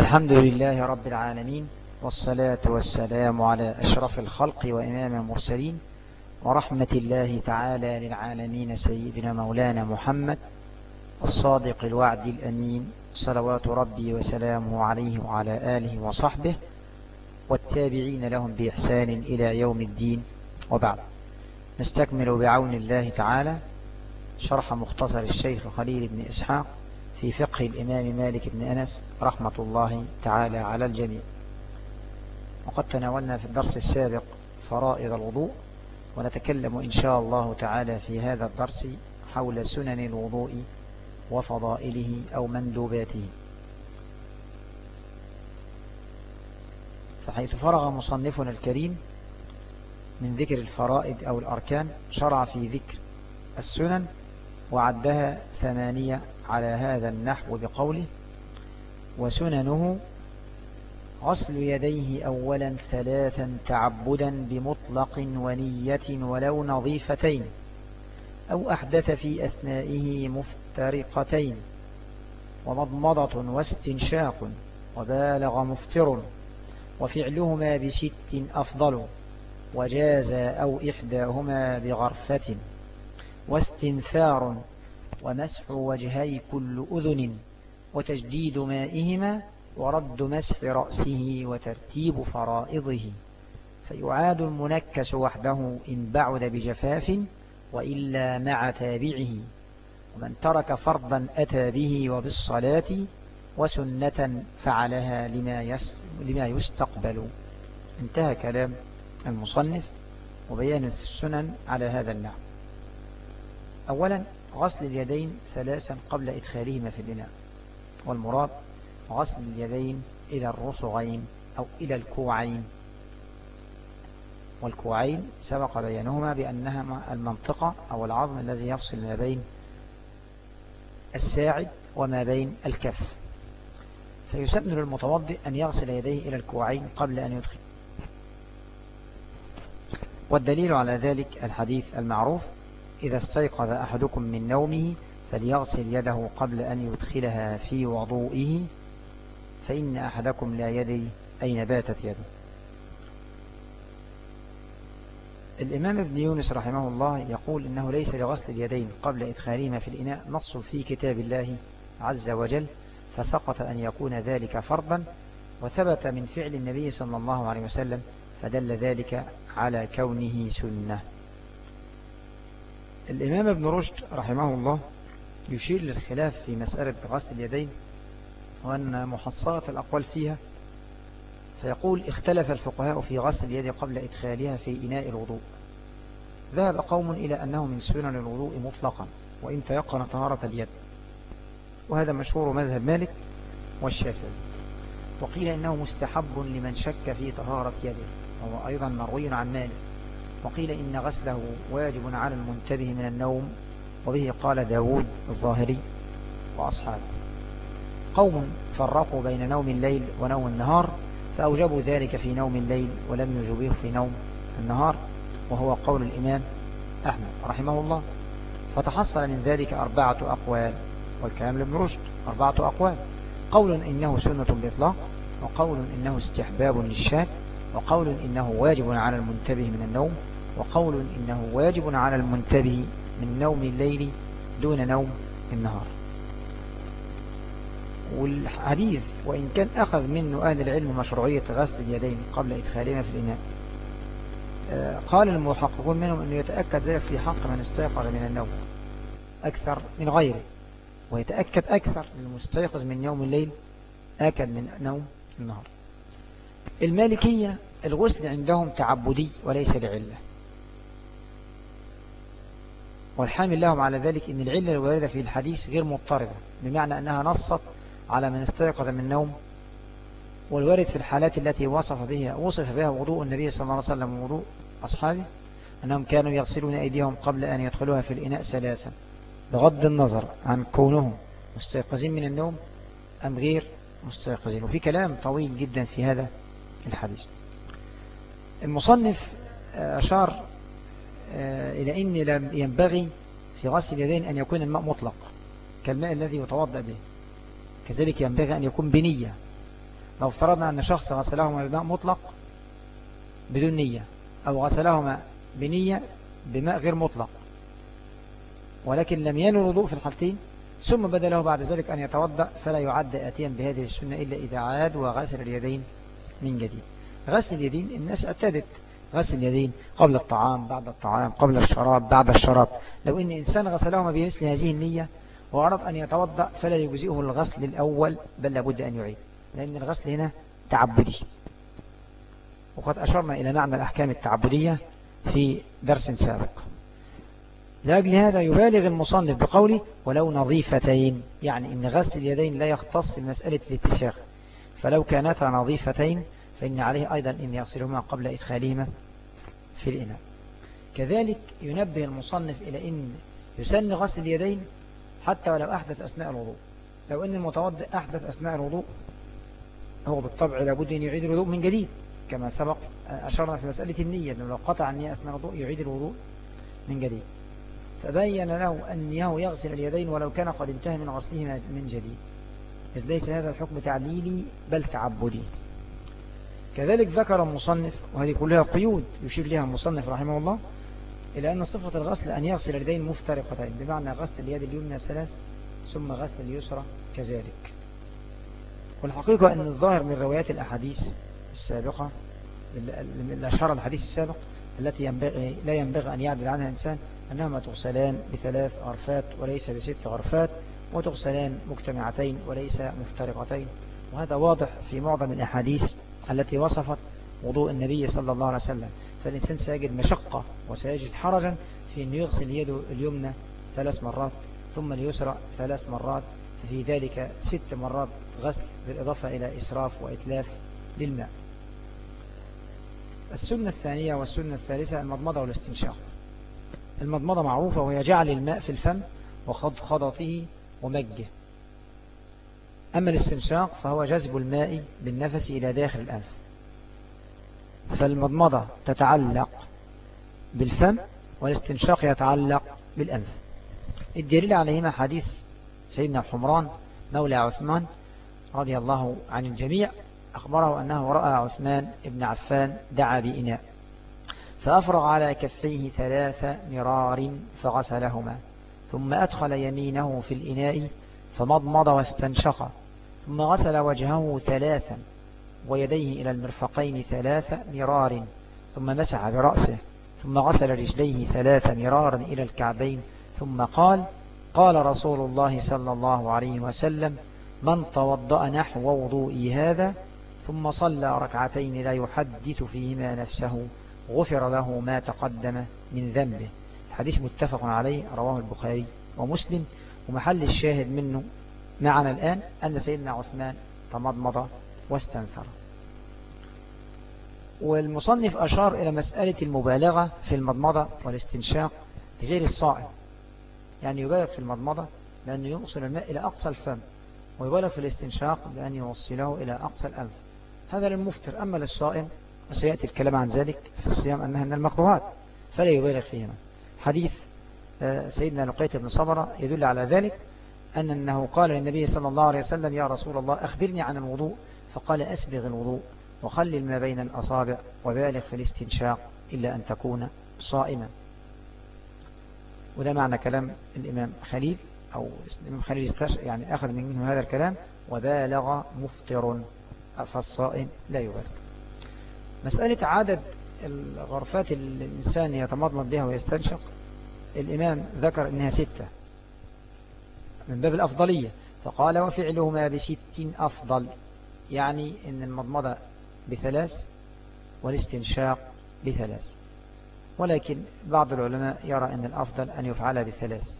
الحمد لله رب العالمين والصلاة والسلام على أشرف الخلق وإمام المرسلين ورحمة الله تعالى للعالمين سيدنا مولانا محمد الصادق الوعد الأمين صلوات ربي وسلامه عليه وعلى آله وصحبه والتابعين لهم بإحسان إلى يوم الدين وبعد. نستكمل بعون الله تعالى شرح مختصر الشيخ خليل بن إسحاق في فقه الإمام مالك بن أنس رحمة الله تعالى على الجميع. وقد تناولنا في الدرس السابق فرائض الوضوء ونتكلم إن شاء الله تعالى في هذا الدرس حول سنن الوضوء وفضائله أو مندوباته. فحيث فرغ مصنفنا الكريم من ذكر الفرائض أو الأركان شرع في ذكر السنن وعدها ثمانية على هذا النحو بقوله وسننه غسل يديه أولا ثلاثا تعبدا بمطلق ونية ولو نظيفتين أو أحدث في أثنائه مفترقتين ومضمضة واستنشاق وبالغ مفتر وفعلهما بست أفضل وجاز أو إحداهما بغرفة. واستنثار ومسح وجهي كل أذن وتجديد مائهما ورد مسح رأسه وترتيب فرائضه. فيعاد المنكس وحده إن بعد بجفاف وإلا مع تابعه. ومن ترك فرضا أتى به وبالصلاة وسنة فعلها لما, لما يستقبل. انتهى كلام المصنف وبيان السنن على هذا النحو أولا غسل اليدين ثلاثا قبل إدخالهما في الإناء والمراد غسل اليدين إلى الرسغين أو إلى الكوعين. والكوعين سبق بيانهما بأنهما المنطقة أو العظم الذي يفصل ما بين الساعد وما بين الكف. فيسن للمتوضئ أن يغسل يديه إلى الكوعين قبل أن يدخل. والدليل على ذلك الحديث المعروف إذا استيقظ أحدكم من نومه فليغسل يده قبل أن يدخلها في وضوئه فإن أحدكم لا يدري أين باتت يده. الإمام ابن يونس رحمه الله يقول إنه ليس لغسل اليدين قبل إدخالهما في الإناء نص في كتاب الله عز وجل فسقط أن يكون ذلك فرضا وثبت من فعل النبي صلى الله عليه وسلم فدل ذلك على كونه سنة. الإمام ابن رشد رحمه الله يشير للخلاف في مسألة غسل اليدين وأن محصلة الأقوال فيها فيقول اختلف الفقهاء في غسل اليد قبل إدخالها في إناء الوضوء. ذهب قوم إلى أنه من سنن الوضوء مطلقا وإن تيقن طهارة اليد. وهذا مشهور مذهب مالك والشافعي. وقيل إنه مستحب لمن شك في طهارة يده وهو أيضا مروي عن مالك. وقيل إن غسله واجب على المنتبه من النوم وبه قال داود الظاهري وأصحابه. قوم فرقوا بين نوم الليل ونوم النهار فأوجبوا ذلك في نوم الليل ولم يجبوه في نوم النهار وهو قول الإمام أحمد رحمه الله. فتحصل من ذلك أربعة أقوال والكلام لابن رشد أربعة أقوال. قول إنه سنة بإطلاق وقول إنه استحباب للشاك وقول إنه واجب على المنتبه من النوم وقول إنه واجب على المنتبه من نوم الليل دون نوم النهار. والحديث وإن كان أخذ منه أهل العلم مشروعية غسل اليدين قبل إدخالهما في الإناء آه، قال المحققون منهم أنه يتأكد ذلك في حق من استيقظ من النوم أكثر من غيره ويتأكد أكثر للمستيقظ من يوم الليل آكد من نوم النهار. المالكية الغسل عندهم تعبدي وليس لعلة. والحامل لهم على ذلك أن العلة الواردة في الحديث غير مضطردة بمعنى أنها نصت على من استيقظ من النوم. والوارد في الحالات التي وصف بها وصف بها وضوء النبي صلى الله عليه وسلم ووضوء أصحابه أنهم كانوا يغسلون أيديهم قبل أن يدخلوها في الإناء ثلاثا بغض النظر عن كونهم مستيقظين من النوم أم غير مستيقظين. وفي كلام طويل جدا في هذا. الحديث. المصنف أشار آه، إلى أن لم ينبغي في غسل اليدين أن يكون الماء مطلق كالماء الذي يتوضأ به. كذلك ينبغي أن يكون بنية. لو افترضنا أن شخص غسلهما بماء مطلق بدون نية أو غسلهما بنية بماء غير مطلق ولكن لم ينل الوضوء في الحالتين ثم بدا له بعد ذلك أن يتوضأ فلا يعد آتيا بهذه السنة إلا إذا عاد وغسل اليدين من جديد. غسل اليدين الناس اعتادت. غسل اليدين قبل الطعام بعد الطعام قبل الشراب بعد الشراب. لو إن إنسان غسلهما بمثل هذه النية وأراد أن يتوضأ فلا يجزئه الغسل الأول بل لابد أن يعيد. لأن الغسل هنا تعبدي. وقد أشرنا إلى معنى الأحكام التعبدية في درس سابق. لأجل هذا يبالغ المصنف بقوله ولو نظيفتين يعني إن غسل اليدين لا يختص بمسألة الاتساخ فلو كانتا نظيفتين فإن عليه أيضا أن يغسلهما قبل إدخالهما في الإناء. كذلك ينبه المصنف إلى أن يسن غسل اليدين حتى ولو أحدث أثناء الوضوء. لو أن المتوضئ أحدث أثناء الوضوء هو بالطبع لابد أن يعيد الوضوء من جديد كما سبق أشرنا في مسألة النية لو قطع النية أثناء الوضوء يعيد الوضوء من جديد. فبين له أنه يغسل اليدين ولو كان قد انتهى من غسلهما من جديد. إذ ليس هذا الحكم تعليلي بل تعبدي. كذلك ذكر المصنف وهذه كلها قيود يشير لها المصنف رحمه الله إلى أن صفة الغسل أن يغسل اليدين مفترقتين بمعنى غسل اليد اليمنى ثلاث ثم غسل اليسرى كذلك. والحقيقة أن الظاهر من روايات الأحاديث السابقة الأشهر الحديث السابق التي ينبغي لا ينبغي أن يعدل عنها إنسان أنهما تغسلان بثلاث غرفات وليس بست غرفات وتغسلان مجتمعتين وليس مفترقتين. وهذا واضح في معظم الأحاديث التي وصفت وضوء النبي صلى الله عليه وسلم. فالإنسان سيجد مشقة وسيجد حرجا في أن يغسل يده اليمنى ثلاث مرات ثم اليسرى ثلاث مرات ففي ذلك ست مرات غسل بالإضافة إلى إسراف وإتلاف للماء. السنة الثانية والسنة الثالثة المضمضة والاستنشاق. المضمضة معروفة وهي جعل الماء في الفم وخضخضته ومجه أما الاستنشاق فهو جذب الماء بالنفس إلى داخل الأنف. فالمضمضة تتعلق بالفم والاستنشاق يتعلق بالأنف. الدليل عليهما حديث سيدنا حمران مولى عثمان رضي الله عن الجميع أخبره أنه رأى عثمان ابن عفان دعا بإناء فأفرغ على كفيه ثلاث مرار فغسلهما. ثم أدخل يمينه في الإناء فمضمض واستنشق ثم غسل وجهه ثلاثا ويديه إلى المرفقين ثلاث مرار ثم مسح برأسه ثم غسل رجليه ثلاث مرارا إلى الكعبين ثم قال قال رسول الله صلى الله عليه وسلم من توضأ نحو وضوئي هذا ثم صلى ركعتين لا يحدث فيهما نفسه غفر له ما تقدم من ذنبه. الحديث متفق عليه رواه البخاري ومسلم ومحل الشاهد منه معنا الآن أن سيدنا عثمان تمضمض واستنثر والمصنف أشار إلى مسألة المبالغة في المضمضة والاستنشاق لغير الصائم يعني يبالغ في المضمضة بأن يوصل الماء إلى أقصى الفم ويبالغ في الاستنشاق بأن يوصله إلى أقصى الأنف. هذا للمفتر. أما للصائم وسيأتي الكلام عن ذلك في الصيام أنها من المكروهات فلا يبالغ فيهما. حديث آه، سيدنا لقيت بن صبرة يدل على ذلك أن أنه قال للنبي صلى الله عليه وسلم يا رسول الله أخبرني عن الوضوء. فقال أسبغ الوضوء وخلل ما بين الأصابع وبالغ في الاستنشاق إلا أن تكون صائما. وده معنى كلام الإمام خليل أو الإمام خليل يعني أخذ منه هذا الكلام وبالغ مفطر فالصائم لا يبالغ مسألة عدد الغرفات اللي الإنسان يتمضمض بها ويستنشق الإمام ذكر أنها ستة من باب الأفضلية فقال وفعلهما بست أفضل يعني أن المضمضة بثلاث والاستنشاق بثلاث. ولكن بعض العلماء يرى أن الأفضل أن يفعل بثلاث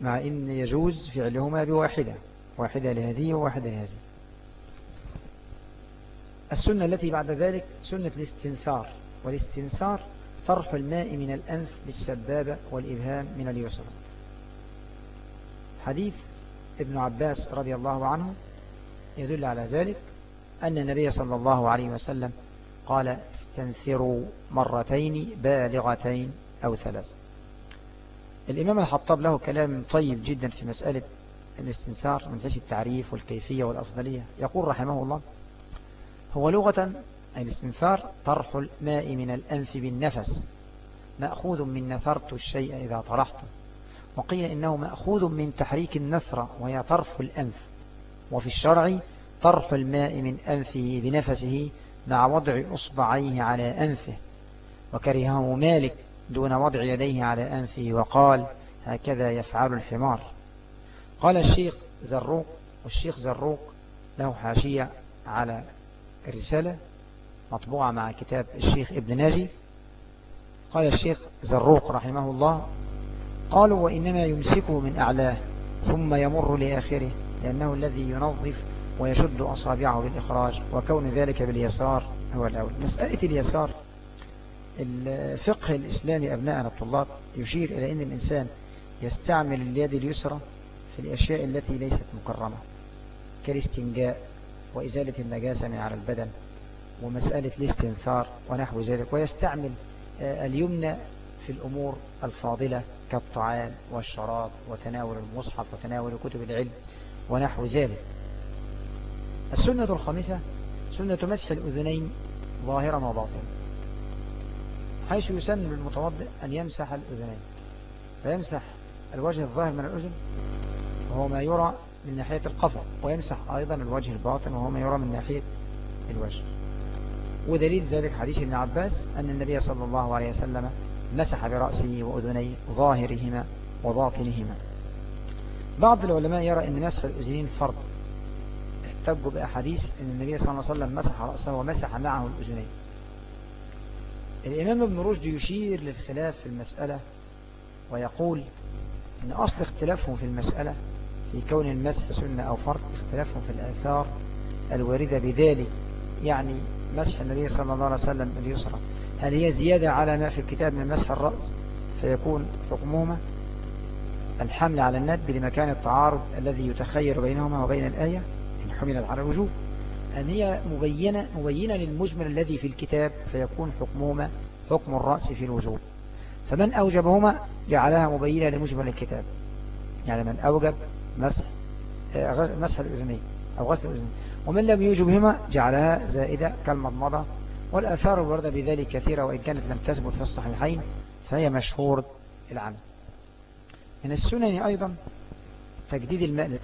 مع أن يجوز فعلهما بواحدة واحدة لهذه وواحدة لهذه. السنة التي بعد ذلك سنة الاستنثار والاستنثار طرح الماء من الأنف بالسبابة والإبهام من اليسرى حديث ابن عباس رضي الله عنه يدل على ذلك أن النبي صلى الله عليه وسلم قال استنثروا مرتين بالغتين أو ثلاث. الإمام الحطاب له كلام طيب جدا في مسألة الاستنسار من حيث التعريف والكيفية والأفضلية. يقول رحمه الله هو لغة الاستنثار طرح الماء من الأنف بالنفس. مأخوذ من نثرت الشيء إذا طرحته وقيل إنه مأخوذ من تحريك النثرة وهي طرف الأنف. وفي الشرع طرح الماء من أنفه بنفسه مع وضع أصبعيه على أنفه. وكرهه مالك دون وضع يديه على أنفه وقال هكذا يفعل الحمار. قال الشيخ زروق والشيخ زروق له حاشية على الرسالة مطبوعة مع كتاب الشيخ ابن ناجي. قال الشيخ زروق رحمه الله قالوا وإنما يمسكه من أعلاه ثم يمر لآخره لأنه الذي ينظف ويشد أصابعه بالإخراج وكون ذلك باليسار هو الأول. مسألة اليسار الفقه الإسلامي أبناءنا الطلاب يشير إلى أن الإنسان يستعمل اليد اليسرى في الأشياء التي ليست مكرمة كالاستنجاء وإزالة النجاسة من على البدن ومسألة الاستنثار ونحو ذلك ويستعمل آه، اليمنى في الأمور الفاضلة كالطعام والشراب وتناول المصحف وتناول كتب العلم ونحو ذلك. السنة الخامسة سنة مسح الأذنين ظاهرا وباطنا حيث يسن للمتوضئ أن يمسح الأذنين. فيمسح الوجه الظاهر من الأذن وهو ما يرى من ناحية القفا ويمسح أيضا الوجه الباطن وهو ما يرى من ناحية الوجه. ودليل ذلك حديث ابن عباس أن النبي صلى الله عليه وسلم مسح برأسه وأذنيه ظاهرهما وباطنهما. بعض العلماء يرى أن مسح الأذنين فرض. احتجوا بأحاديث أن النبي صلى الله عليه وسلم مسح رأسه ومسح معه الأذنين. الإمام ابن رشد يشير للخلاف في المسألة ويقول أن أصل اختلافهم في المسألة في كون المسح سنة أو فرض اختلافهم في الآثار الواردة بذلك يعني مسح النبي صلى الله عليه وسلم اليسرى. هل هي زيادة على ما في الكتاب من مسح الرأس؟ فيكون حكمهما الحمل على الندب لمكان التعارض الذي يتخير بينهما وبين الآية إن حملت على الوجوب. أم هي مبينة, مبينة للمجمل الذي في الكتاب؟ فيكون حكمهما حكم الرأس في الوجوب. فمن أوجبهما جعلها مبينة لمجمل الكتاب. يعني من أوجب مسح آه، مسح الأذنين أو غسل الأذنين. ومن لم يوجبهما جعلها زائدة كالمضمضة والآثار الوردة بذلك كثيرة وإن كانت لم تثبت في الصحيحين فهي مشهور العمل من السنن أيضا تجديد الماء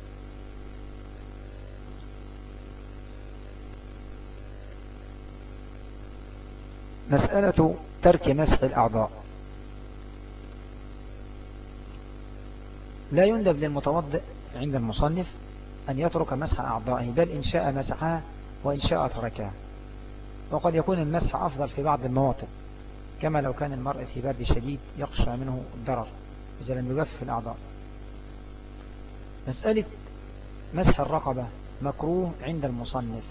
مسألة ترك مسح الأعضاء. لا يندب للمتوضئ عند المصنف أن يترك مسح أعضائه بل إن شاء مسحها وإن شاء تركها وقد يكون المسح أفضل في بعض المواطن كما لو كان المرء في برد شديد يخشى منه الضرر إذا لم يجفف الأعضاء. مسألة مسح الرقبة مكروه عند المصنف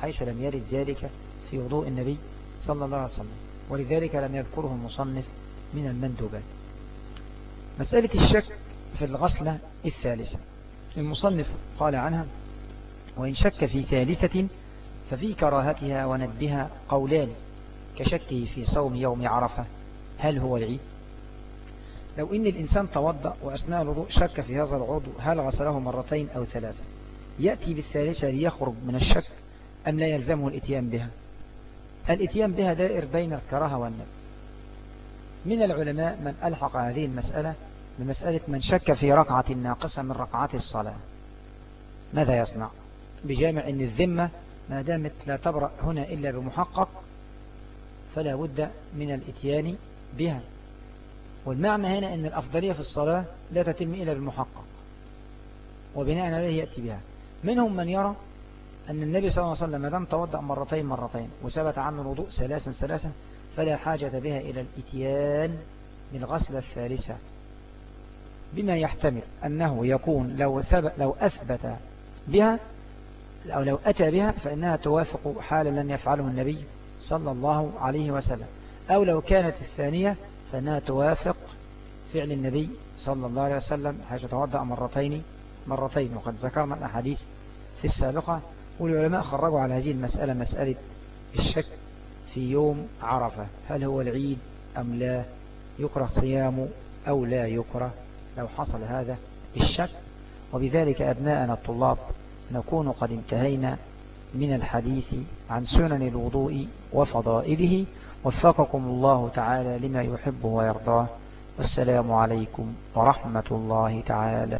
حيث لم يرد ذلك في وضوء النبي صلى الله عليه وسلم ولذلك لم يذكره المصنف من المندوبات. مسألة الشك في الغسلة الثالثة. المصنف قال عنها وإن شك في ثالثة ففي كراهتها وندبها قولان كشكه في صوم يوم عرفة هل هو العيد؟ لو إن الإنسان توضأ وأثناء الوضوء شك في هذا العضو هل غسله مرتين أو ثلاثة؟ يأتي بالثالثة ليخرج من الشك أم لا يلزمه الإتيان بها؟ الإتيان بها دائر بين الكراهة والندب. من العلماء من ألحق هذه المسألة بمسألة من شك في ركعة ناقصة من ركعات الصلاة. ماذا يصنع؟ بجامع أن الذمة ما دامت لا تبرأ هنا إلا بمحقق فلا بد من الإتيان بها. والمعنى هنا أن الأفضلية في الصلاة لا تتم إلا بالمحقق وبناء عليه يأتي بها. منهم من يرى أن النبي صلى الله عليه وسلم ما دام توضأ مرتين مرتين وثبت عنه الوضوء ثلاثا ثلاثا فلا حاجة بها إلى الإتيان بالغسل الثالثة. بما يحتمل أنه يكون لو, لو أثبت بها أو لو أتى بها فإنها توافق حالا لم يفعله النبي صلى الله عليه وسلم. أو لو كانت الثانية فإنها توافق فعل النبي صلى الله عليه وسلم. حيث توضأ مرتين مرتين وقد ذكرنا الأحاديث في السابقة. والعلماء خرجوا على هذه المسألة مسألة الشك في يوم عرفة. هل هو العيد أم لا؟ يكره صيامه أو لا يكره؟ لو حصل هذا الشك. وبذلك أبناءنا الطلاب نكون قد انتهينا من الحديث عن سنن الوضوء وفضائله. وفقكم الله تعالى لما يحب ويرضاه والسلام عليكم ورحمة الله تعالى.